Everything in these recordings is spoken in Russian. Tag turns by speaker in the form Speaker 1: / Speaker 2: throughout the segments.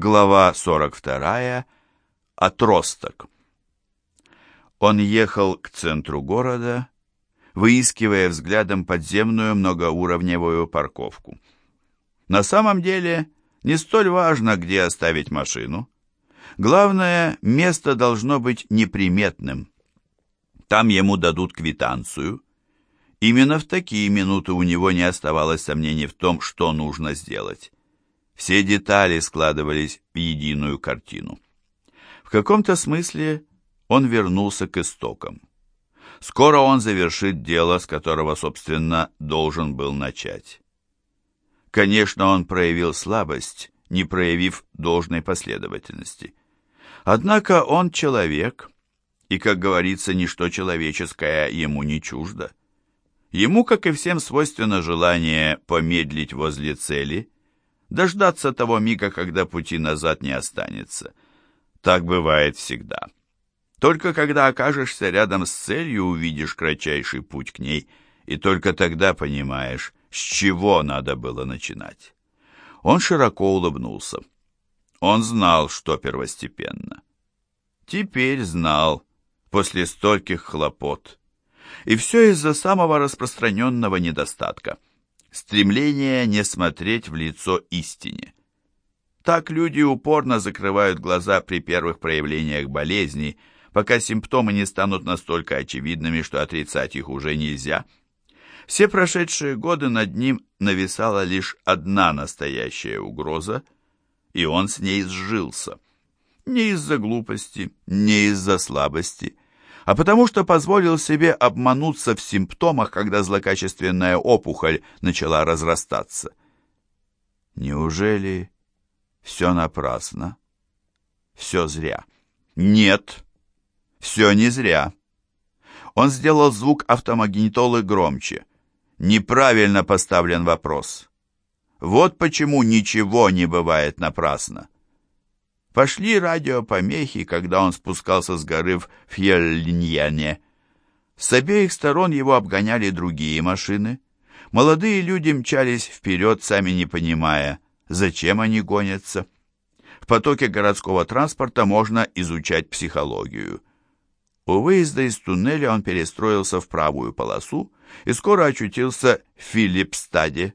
Speaker 1: Глава 42. Отросток. Он ехал к центру города, выискивая взглядом подземную многоуровневую парковку. На самом деле, не столь важно, где оставить машину. Главное, место должно быть неприметным. Там ему дадут квитанцию. Именно в такие минуты у него не оставалось сомнений в том, что нужно сделать. Все детали складывались в единую картину. В каком-то смысле он вернулся к истокам. Скоро он завершит дело, с которого, собственно, должен был начать. Конечно, он проявил слабость, не проявив должной последовательности. Однако он человек, и, как говорится, ничто человеческое ему не чуждо. Ему, как и всем, свойственно желание помедлить возле цели – дождаться того мига, когда пути назад не останется. Так бывает всегда. Только когда окажешься рядом с целью, увидишь кратчайший путь к ней, и только тогда понимаешь, с чего надо было начинать. Он широко улыбнулся. Он знал, что первостепенно. Теперь знал, после стольких хлопот. И все из-за самого распространенного недостатка — стремление не смотреть в лицо истине. Так люди упорно закрывают глаза при первых проявлениях болезни, пока симптомы не станут настолько очевидными, что отрицать их уже нельзя. Все прошедшие годы над ним нависала лишь одна настоящая угроза, и он с ней сжился. Не из-за глупости, не из-за слабости – а потому что позволил себе обмануться в симптомах, когда злокачественная опухоль начала разрастаться. Неужели все напрасно? Все зря. Нет, все не зря. Он сделал звук автомагнитолы громче. Неправильно поставлен вопрос. Вот почему ничего не бывает напрасно. Пошли радиопомехи, когда он спускался с горы в Фьерлиньяне. С обеих сторон его обгоняли другие машины. Молодые люди мчались вперед, сами не понимая, зачем они гонятся. В потоке городского транспорта можно изучать психологию. У выезда из туннеля он перестроился в правую полосу и скоро очутился в Филипстаде.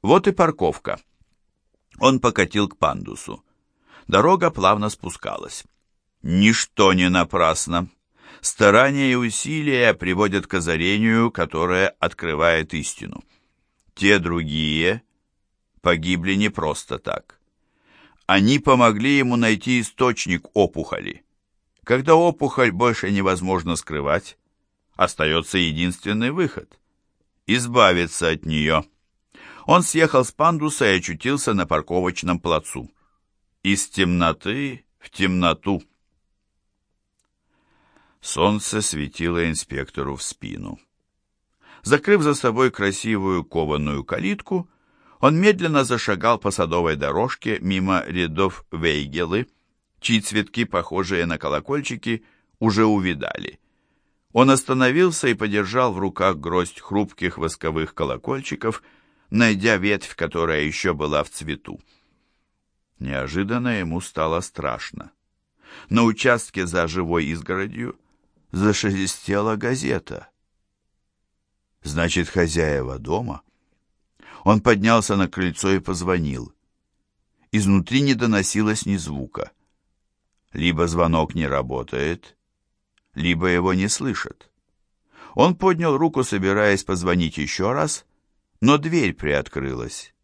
Speaker 1: Вот и парковка. Он покатил к пандусу. Дорога плавно спускалась. Ничто не напрасно. Старания и усилия приводят к озарению, которое открывает истину. Те другие погибли не просто так. Они помогли ему найти источник опухоли. Когда опухоль больше невозможно скрывать, остается единственный выход – избавиться от нее. Он съехал с пандуса и очутился на парковочном плацу из темноты в темноту. Солнце светило инспектору в спину. Закрыв за собой красивую кованую калитку, он медленно зашагал по садовой дорожке мимо рядов вейгелы, чьи цветки, похожие на колокольчики, уже увидали. Он остановился и подержал в руках гроздь хрупких восковых колокольчиков, найдя ветвь, которая еще была в цвету. Неожиданно ему стало страшно. На участке за живой изгородью зашелестела газета. Значит, хозяева дома? Он поднялся на крыльцо и позвонил. Изнутри не доносилось ни звука. Либо звонок не работает, либо его не слышат. Он поднял руку, собираясь позвонить еще раз, но дверь приоткрылась.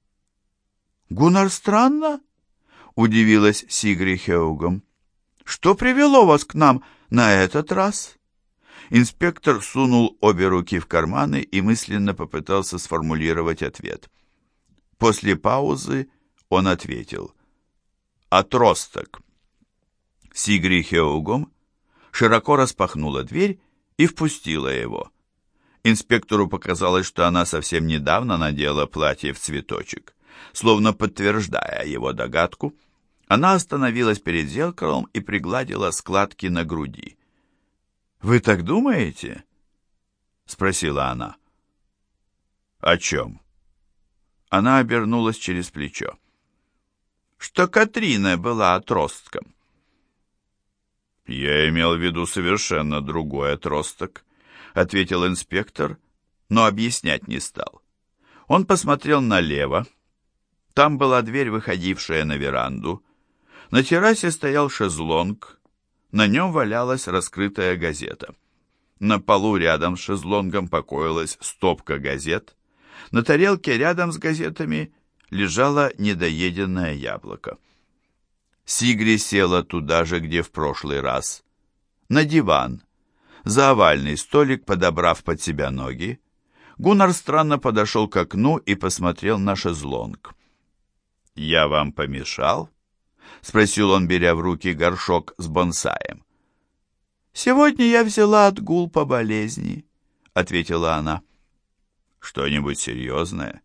Speaker 1: «Гуннар странно?» — удивилась Сигри Хеугом. «Что привело вас к нам на этот раз?» Инспектор сунул обе руки в карманы и мысленно попытался сформулировать ответ. После паузы он ответил. «Отросток». Сигри Хеугом широко распахнула дверь и впустила его. Инспектору показалось, что она совсем недавно надела платье в цветочек. Словно подтверждая его догадку, она остановилась перед зеркалом и пригладила складки на груди. «Вы так думаете?» — спросила она. «О чем?» Она обернулась через плечо. что Катрина была отростком. «Я имел в виду совершенно другой отросток», — ответил инспектор, но объяснять не стал. Он посмотрел налево. Там была дверь, выходившая на веранду. На террасе стоял шезлонг. На нем валялась раскрытая газета. На полу рядом с шезлонгом покоилась стопка газет. На тарелке рядом с газетами лежало недоеденное яблоко. Сигри села туда же, где в прошлый раз. На диван. За овальный столик, подобрав под себя ноги. Гуннар странно подошел к окну и посмотрел на шезлонг. «Я вам помешал?» — спросил он, беря в руки горшок с бонсаем. «Сегодня я взяла отгул по болезни», — ответила она. «Что-нибудь серьезное?»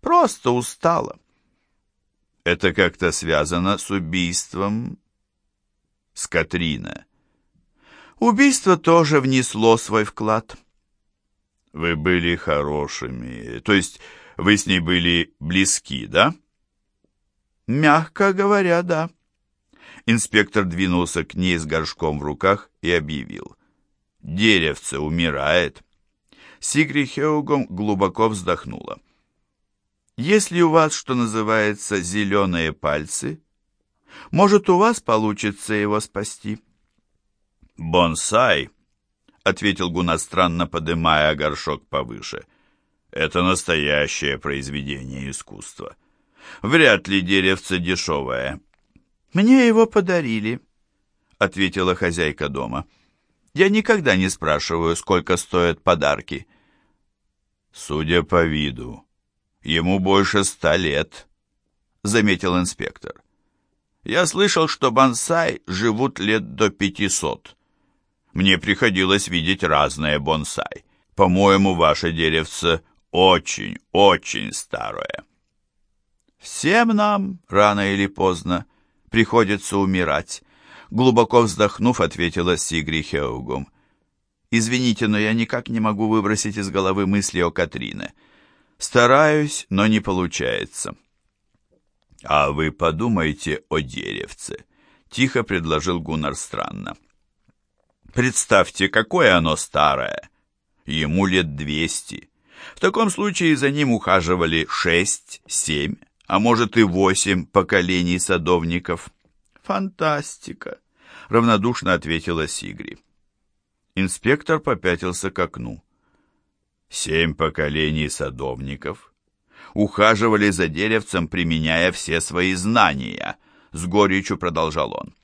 Speaker 1: «Просто устала». «Это как-то связано с убийством...» «С Катрина». «Убийство тоже внесло свой вклад». «Вы были хорошими, то есть вы с ней были близки, да?» «Мягко говоря, да». Инспектор двинулся к ней с горшком в руках и объявил. «Деревце умирает». Сигри Хеугом глубоко вздохнула. «Если у вас, что называется, зеленые пальцы, может, у вас получится его спасти?» «Бонсай», — ответил Гуна странно, подымая горшок повыше, — «это настоящее произведение искусства. Вряд ли деревце дешевое». «Мне его подарили», — ответила хозяйка дома. «Я никогда не спрашиваю, сколько стоят подарки». «Судя по виду, ему больше ста лет», — заметил инспектор. «Я слышал, что бонсай живут лет до пятисот. Мне приходилось видеть разные бонсай. По-моему, ваше деревце очень, очень старое». «Всем нам, рано или поздно, приходится умирать», — глубоко вздохнув, ответила Сигри Хеугум. Извините, но я никак не могу выбросить из головы мысли о Катрине. Стараюсь, но не получается. А вы подумайте о деревце, тихо предложил Гуннар странно. Представьте, какое оно старое. Ему лет двести. В таком случае за ним ухаживали шесть, семь, а может и восемь поколений садовников. Фантастика, равнодушно ответила Сигри. Инспектор попятился к окну. Семь поколений садовников ухаживали за деревцем, применяя все свои знания, с горечью продолжал он.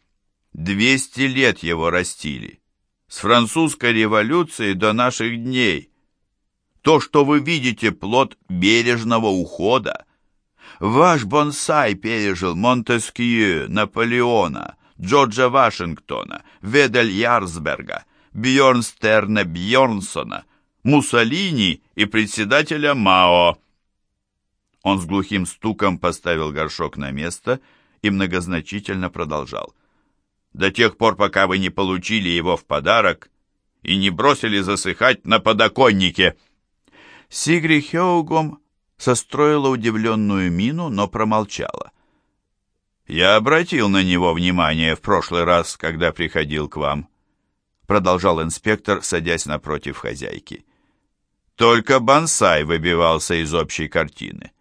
Speaker 1: Двести лет его растили. С французской революции до наших дней. То, что вы видите, плод бережного ухода. Ваш бонсай пережил Монтескью, Наполеона, Джорджа Вашингтона, Ведель Ярсберга, Бьорнстерна Бьорнсона, Муссолини и председателя Мао. Он с глухим стуком поставил горшок на место и многозначительно продолжал. «До тех пор, пока вы не получили его в подарок и не бросили засыхать на подоконнике». Сигри Хеугом состроила удивленную мину, но промолчала. «Я обратил на него внимание в прошлый раз, когда приходил к вам продолжал инспектор, садясь напротив хозяйки. Только бонсай выбивался из общей картины.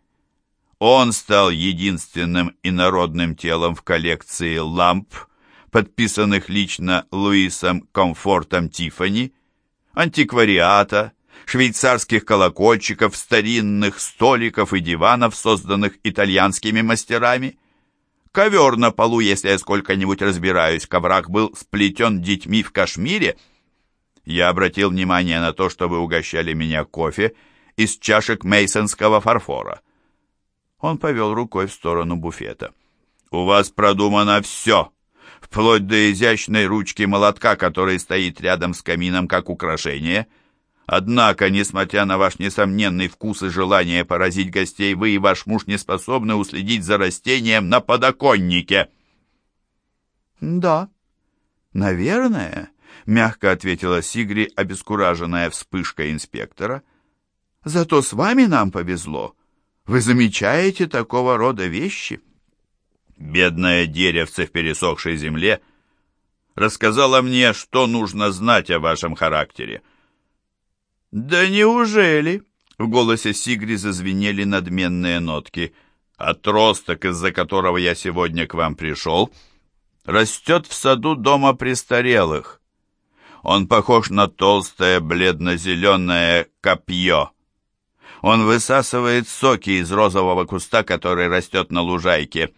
Speaker 1: Он стал единственным инородным телом в коллекции ламп, подписанных лично Луисом Комфортом Тифани, антиквариата, швейцарских колокольчиков, старинных столиков и диванов, созданных итальянскими мастерами – Ковер на полу, если я сколько-нибудь разбираюсь, коврак был сплетен детьми в Кашмире. Я обратил внимание на то, что вы угощали меня кофе из чашек мейсонского фарфора. Он повел рукой в сторону буфета. «У вас продумано все, вплоть до изящной ручки молотка, который стоит рядом с камином как украшение». Однако, несмотря на ваш несомненный вкус и желание поразить гостей, вы и ваш муж не способны уследить за растением на подоконнике. Да, наверное, мягко ответила Сигри, обескураженная вспышкой инспектора. Зато с вами нам повезло. Вы замечаете такого рода вещи. Бедное деревце в пересохшей земле рассказала мне, что нужно знать о вашем характере.
Speaker 2: «Да неужели?» — в голосе Сигри зазвенели надменные нотки.
Speaker 1: «Отросток, из-за которого я сегодня к вам пришел, растет в саду дома престарелых. Он похож на толстое бледно-зеленое копье. Он высасывает соки из розового куста, который растет на лужайке.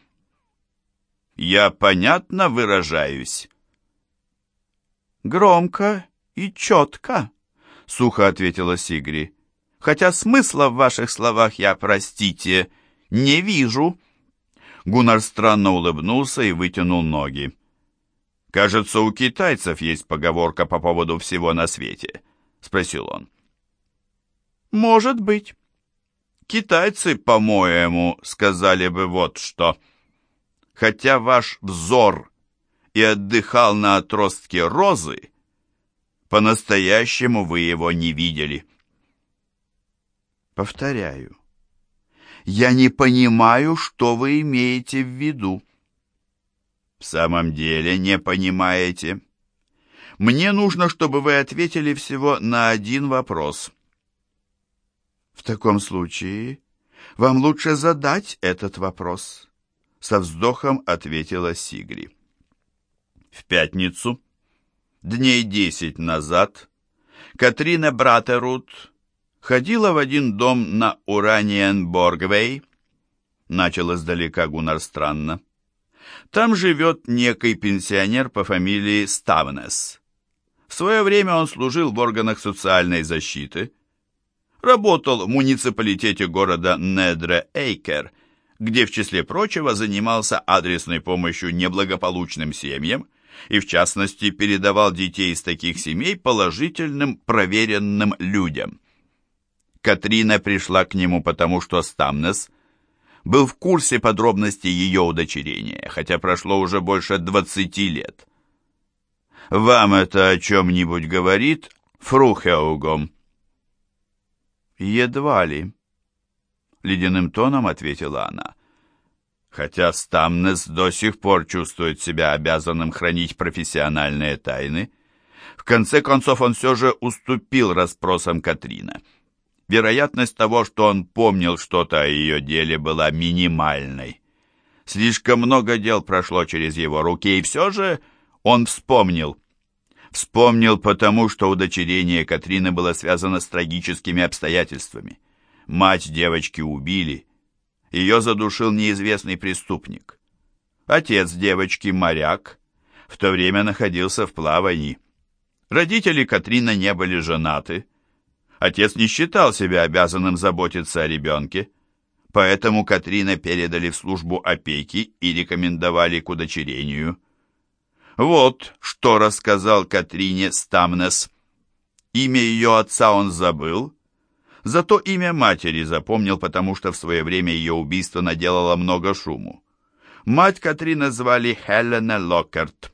Speaker 1: Я понятно выражаюсь?»
Speaker 2: «Громко и четко», — сухо ответила Сигри. «Хотя смысла в ваших словах я, простите, не вижу».
Speaker 1: Гуннар странно улыбнулся и вытянул ноги. «Кажется, у китайцев есть поговорка по поводу всего на свете», — спросил он.
Speaker 2: «Может быть.
Speaker 1: Китайцы, по-моему, сказали бы вот что. Хотя ваш взор и отдыхал на отростке розы, по-настоящему вы его не видели.
Speaker 2: Повторяю, я не понимаю, что вы имеете в виду.
Speaker 1: В самом деле не понимаете. Мне нужно, чтобы вы ответили всего на один вопрос.
Speaker 2: В таком случае вам лучше задать этот вопрос. Со вздохом ответила Сигри.
Speaker 1: В пятницу, дней десять назад, Катрина Братерут ходила в один дом на Ураниенборгвей, начал издалека Гуннар странно. Там живет некий пенсионер по фамилии Ставнес. В свое время он служил в органах социальной защиты, работал в муниципалитете города Недре-Эйкер, где, в числе прочего, занимался адресной помощью неблагополучным семьям и, в частности, передавал детей из таких семей положительным проверенным людям. Катрина пришла к нему потому, что Стамнес был в курсе подробностей ее удочерения, хотя прошло уже больше 20 лет. «Вам это о чем-нибудь говорит, Фрухеугом?»
Speaker 2: «Едва ли», — ледяным тоном ответила она
Speaker 1: хотя Стамнес до сих пор чувствует себя обязанным хранить профессиональные тайны, в конце концов он все же уступил расспросам Катрина. Вероятность того, что он помнил что-то о ее деле, была минимальной. Слишком много дел прошло через его руки, и все же он вспомнил. Вспомнил потому, что удочерение Катрины было связано с трагическими обстоятельствами. Мать девочки убили, ее задушил неизвестный преступник. Отец девочки, моряк, в то время находился в плавании. Родители Катрина не были женаты. Отец не считал себя обязанным заботиться о ребенке, поэтому Катрина передали в службу опеки и рекомендовали к удочерению. Вот что рассказал Катрине Стамнес. Имя ее отца он забыл, Зато имя матери запомнил, потому что в свое время ее убийство наделало много шуму. Мать Катрина звали Хелена Локкарт.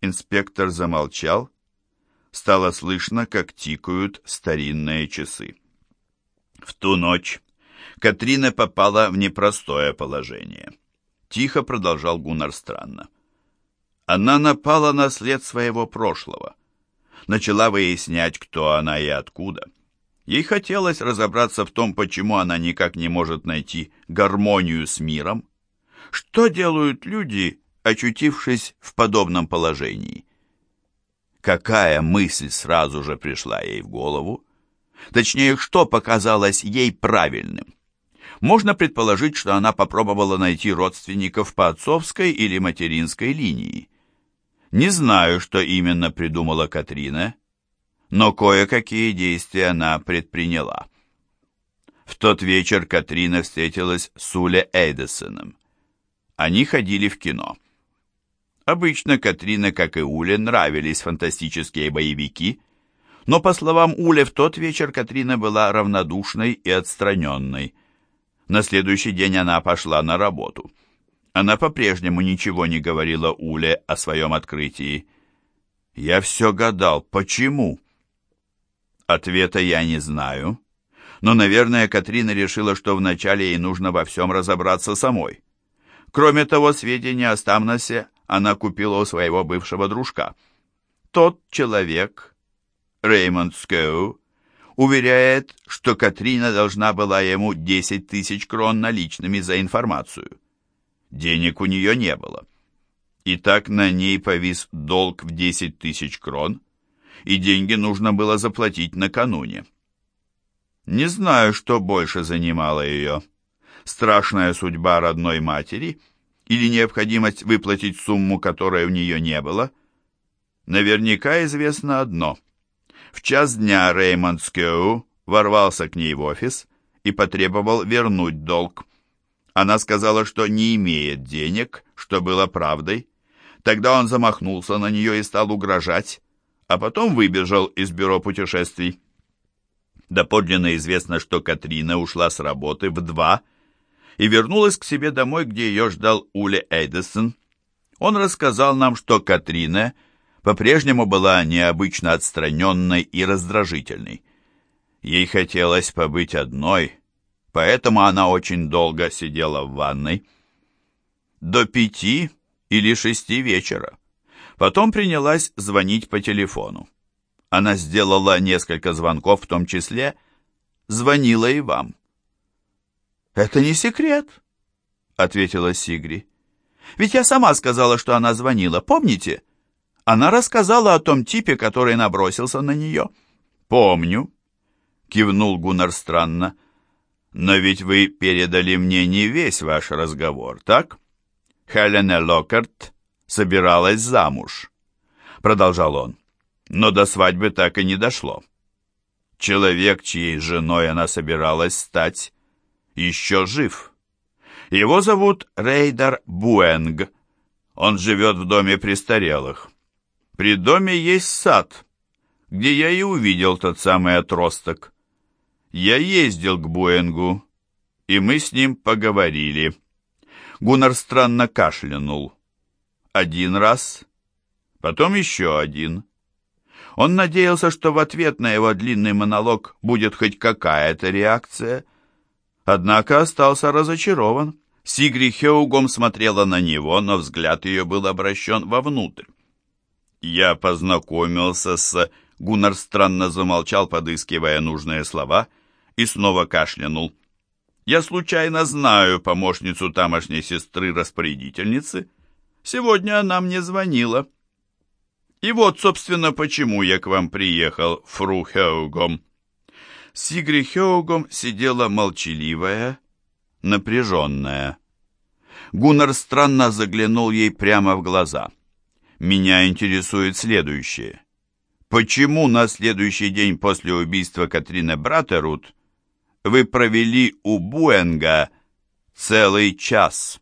Speaker 1: Инспектор замолчал. Стало слышно, как тикают старинные часы. В ту ночь Катрина попала в непростое положение. Тихо продолжал Гуннар странно. Она напала на след своего прошлого. Начала выяснять, кто она и откуда. Ей хотелось разобраться в том, почему она никак не может найти гармонию с миром. Что делают люди, очутившись в подобном положении? Какая мысль сразу же пришла ей в голову? Точнее, что показалось ей правильным? Можно предположить, что она попробовала найти родственников по отцовской или материнской линии. Не знаю, что именно придумала Катрина, но кое-какие действия она предприняла. В тот вечер Катрина встретилась с Уле Эйдесоном. Они ходили в кино. Обычно Катрина, как и Уле, нравились фантастические боевики, но, по словам Уле, в тот вечер Катрина была равнодушной и отстраненной. На следующий день она пошла на работу. Она по-прежнему ничего не говорила Уле о своем открытии. «Я все гадал, почему?» Ответа я не знаю. Но, наверное, Катрина решила, что вначале ей нужно во всем разобраться самой. Кроме того, сведения о Стамносе она купила у своего бывшего дружка. Тот человек, Реймонд Скоу, уверяет, что Катрина должна была ему 10 тысяч крон наличными за информацию. Денег у нее не было. И так на ней повис долг в 10 тысяч крон, и деньги нужно было заплатить накануне. Не знаю, что больше занимало ее. Страшная судьба родной матери или необходимость выплатить сумму, которой у нее не было. Наверняка известно одно. В час дня Реймонд Скеу ворвался к ней в офис и потребовал вернуть долг. Она сказала, что не имеет денег, что было правдой. Тогда он замахнулся на нее и стал угрожать, а потом выбежал из бюро путешествий. Доподлинно известно, что Катрина ушла с работы в два и вернулась к себе домой, где ее ждал Уле Эйдесон. Он рассказал нам, что Катрина по-прежнему была необычно отстраненной и раздражительной. Ей хотелось побыть одной, поэтому она очень долго сидела в ванной. До пяти или шести вечера. Потом принялась звонить по телефону. Она сделала несколько звонков, в том числе звонила и вам. «Это не секрет», — ответила Сигри. «Ведь я сама сказала, что она звонила, помните? Она рассказала о том типе, который набросился на нее». «Помню», — кивнул Гуннар странно. «Но ведь вы передали мне не весь ваш разговор, так?» Хелена Локарт собиралась замуж, продолжал он, но до свадьбы так и не дошло. Человек, чьей женой она собиралась стать, еще жив. Его зовут Рейдар Буэнг. Он живет в доме престарелых. При доме есть сад, где я и увидел тот самый отросток. Я ездил к Буэнгу, и мы с ним поговорили. Гуннар странно кашлянул. Один раз, потом еще один. Он надеялся, что в ответ на его длинный монолог будет хоть какая-то реакция, однако остался разочарован. Сигри Хеугом смотрела на него, но взгляд ее был обращен вовнутрь. Я познакомился с... Гуннар странно замолчал, подыскивая нужные слова, и снова кашлянул. Я случайно знаю помощницу тамошней сестры-распорядительницы. Сегодня она мне звонила. И вот, собственно, почему я к вам приехал, фру Хеугом. Сигри Хеугом сидела молчаливая, напряженная. Гуннар странно заглянул ей прямо в глаза. «Меня интересует следующее. Почему на следующий день после убийства Катрины Братерут вы провели у Буэнга целый час.